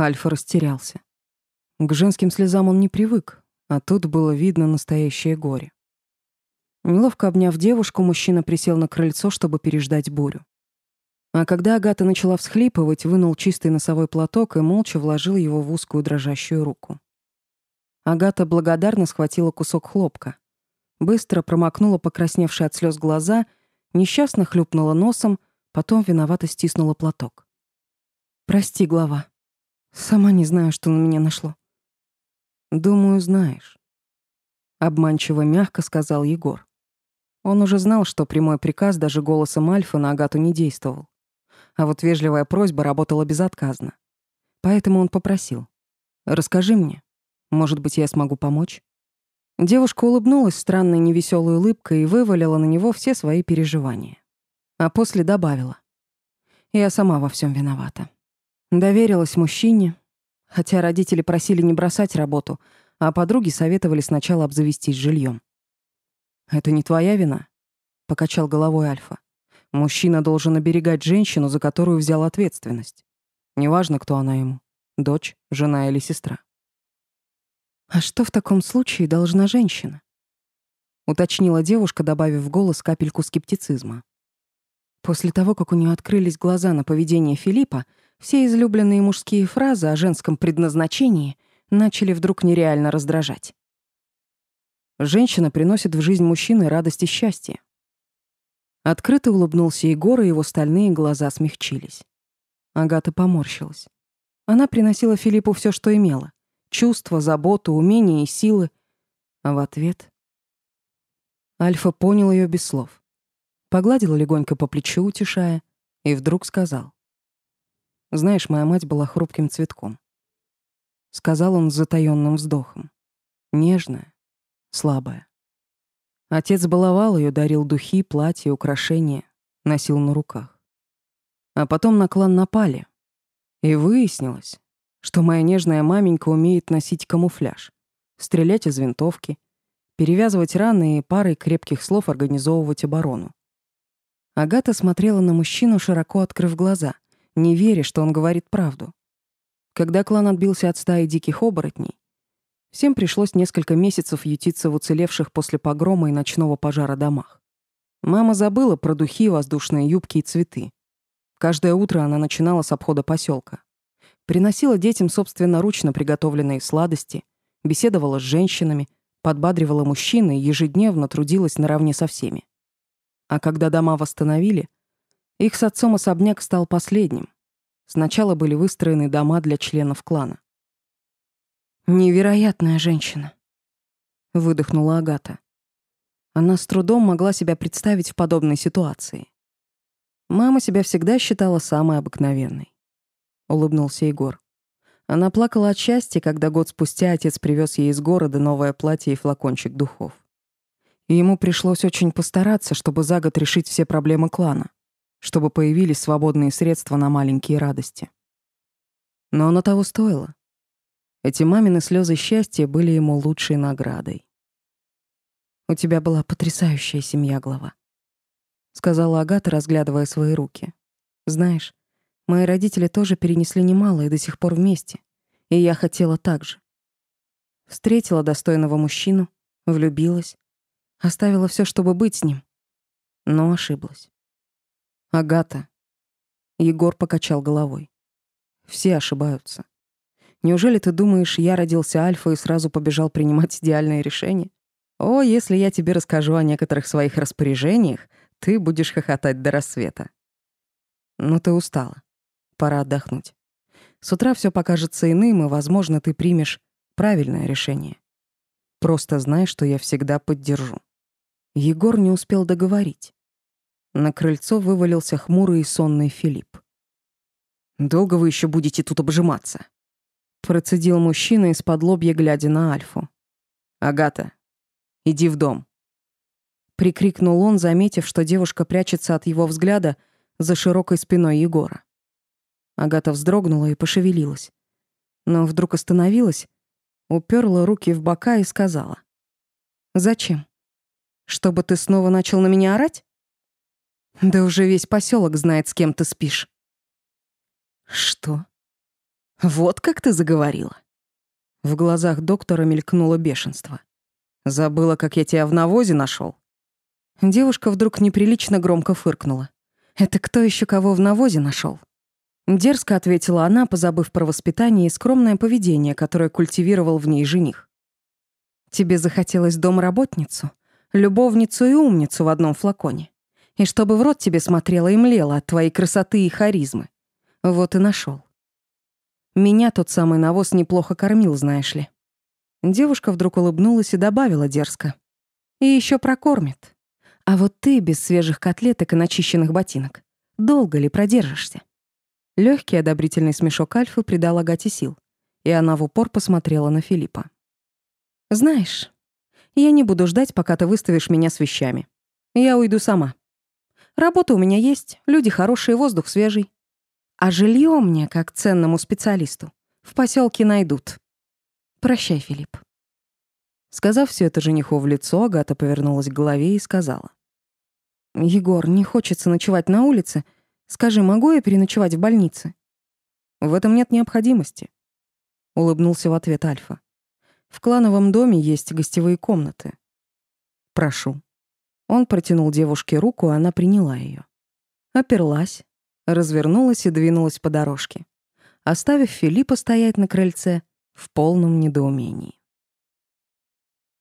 Альфа растерялся. К женским слезам он не привык, а тут было видно настоящее горе. Неловко обняв девушку, мужчина присел на крыльцо, чтобы переждать бурю. А когда Агата начала всхлипывать, вынул чистый носовой платок и молча вложил его в узкую дрожащую руку. Агата благодарно схватила кусок хлопка, быстро промокнула покрасневшие от слез глаза, несчастно хлюпнула носом, потом виновато стиснула платок. «Прости, глава. Сама не знаю, что на меня нашло». «Думаю, знаешь», — обманчиво мягко сказал Егор. Он уже знал, что прямой приказ даже голосом Альфа на Агату не действовал. А вот вежливая просьба работала безотказно. Поэтому он попросил. «Расскажи мне. Может быть, я смогу помочь?» Девушка улыбнулась странной невеселой улыбкой и вывалила на него все свои переживания. А после добавила. «Я сама во всем виновата. Доверилась мужчине, хотя родители просили не бросать работу, а подруги советовали сначала обзавестись жильем. «Это не твоя вина», — покачал головой Альфа. Мужчина должен оберегать женщину, за которую взял ответственность. Неважно, кто она ему — дочь, жена или сестра. «А что в таком случае должна женщина?» — уточнила девушка, добавив в голос капельку скептицизма. После того, как у нее открылись глаза на поведение Филиппа, все излюбленные мужские фразы о женском предназначении начали вдруг нереально раздражать. Женщина приносит в жизнь мужчины радость и счастье. Открыто улыбнулся Егор, и его стальные глаза смягчились. Агата поморщилась. Она приносила Филиппу все, что имела. Чувства, заботу, умения и силы. А в ответ... Альфа понял ее без слов. Погладил легонько по плечу, утешая, и вдруг сказал. «Знаешь, моя мать была хрупким цветком». Сказал он с затаённым вздохом. Нежная, слабая. Отец баловал ее, дарил духи, платья, украшения, носил на руках. А потом на клан напали. И выяснилось, что моя нежная маменька умеет носить камуфляж, стрелять из винтовки, перевязывать раны и парой крепких слов организовывать оборону. Агата смотрела на мужчину, широко открыв глаза, не веря, что он говорит правду. Когда клан отбился от стаи диких оборотней, Всем пришлось несколько месяцев ютиться в уцелевших после погрома и ночного пожара домах. Мама забыла про духи, воздушные юбки и цветы. Каждое утро она начинала с обхода поселка. Приносила детям собственноручно приготовленные сладости, беседовала с женщинами, подбадривала мужчин и ежедневно трудилась наравне со всеми. А когда дома восстановили, их с отцом особняк стал последним. Сначала были выстроены дома для членов клана. Невероятная женщина, выдохнула Агата. Она с трудом могла себя представить в подобной ситуации. Мама себя всегда считала самой обыкновенной, улыбнулся Егор. Она плакала от счастья, когда год спустя отец привез ей из города новое платье и флакончик духов. И ему пришлось очень постараться, чтобы за год решить все проблемы клана, чтобы появились свободные средства на маленькие радости. Но оно того стоило. Эти мамины слезы счастья были ему лучшей наградой. «У тебя была потрясающая семья, глава», — сказала Агата, разглядывая свои руки. «Знаешь, мои родители тоже перенесли немало и до сих пор вместе, и я хотела так же. Встретила достойного мужчину, влюбилась, оставила все, чтобы быть с ним, но ошиблась. Агата. Егор покачал головой. Все ошибаются. Неужели ты думаешь, я родился альфа и сразу побежал принимать идеальные решения? О, если я тебе расскажу о некоторых своих распоряжениях, ты будешь хохотать до рассвета. Ну ты устала. Пора отдохнуть. С утра все покажется иным, и, возможно, ты примешь правильное решение. Просто знай, что я всегда поддержу. Егор не успел договорить. На крыльцо вывалился хмурый и сонный Филипп. «Долго вы еще будете тут обжиматься?» Процедил мужчина из-под лобья, глядя на Альфу. «Агата, иди в дом». Прикрикнул он, заметив, что девушка прячется от его взгляда за широкой спиной Егора. Агата вздрогнула и пошевелилась. Но вдруг остановилась, уперла руки в бока и сказала. «Зачем? Чтобы ты снова начал на меня орать? Да уже весь поселок знает, с кем ты спишь». «Что?» Вот как ты заговорила. В глазах доктора мелькнуло бешенство. Забыла, как я тебя в навозе нашел. Девушка вдруг неприлично громко фыркнула. Это кто еще кого в навозе нашел? Дерзко ответила она, позабыв про воспитание и скромное поведение, которое культивировал в ней жених. Тебе захотелось домработницу, любовницу и умницу в одном флаконе. И чтобы в рот тебе смотрела и млела от твоей красоты и харизмы. Вот и нашел. Меня тот самый навоз неплохо кормил, знаешь ли. Девушка вдруг улыбнулась и добавила дерзко. И еще прокормит. А вот ты без свежих котлеток и начищенных ботинок. Долго ли продержишься? Легкий одобрительный смешок Альфы придал Агате сил, и она в упор посмотрела на Филиппа. «Знаешь, я не буду ждать, пока ты выставишь меня с вещами. Я уйду сама. Работа у меня есть, люди хорошие, воздух свежий. А жилье мне, как ценному специалисту, в поселке найдут. Прощай, Филипп». Сказав все это жениху в лицо, Агата повернулась к голове и сказала. «Егор, не хочется ночевать на улице. Скажи, могу я переночевать в больнице?» «В этом нет необходимости», — улыбнулся в ответ Альфа. «В клановом доме есть гостевые комнаты. Прошу». Он протянул девушке руку, она приняла ее. Оперлась, развернулась и двинулась по дорожке, оставив Филиппа стоять на крыльце в полном недоумении.